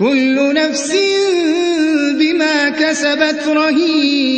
كل نفس بما كسبت رهين.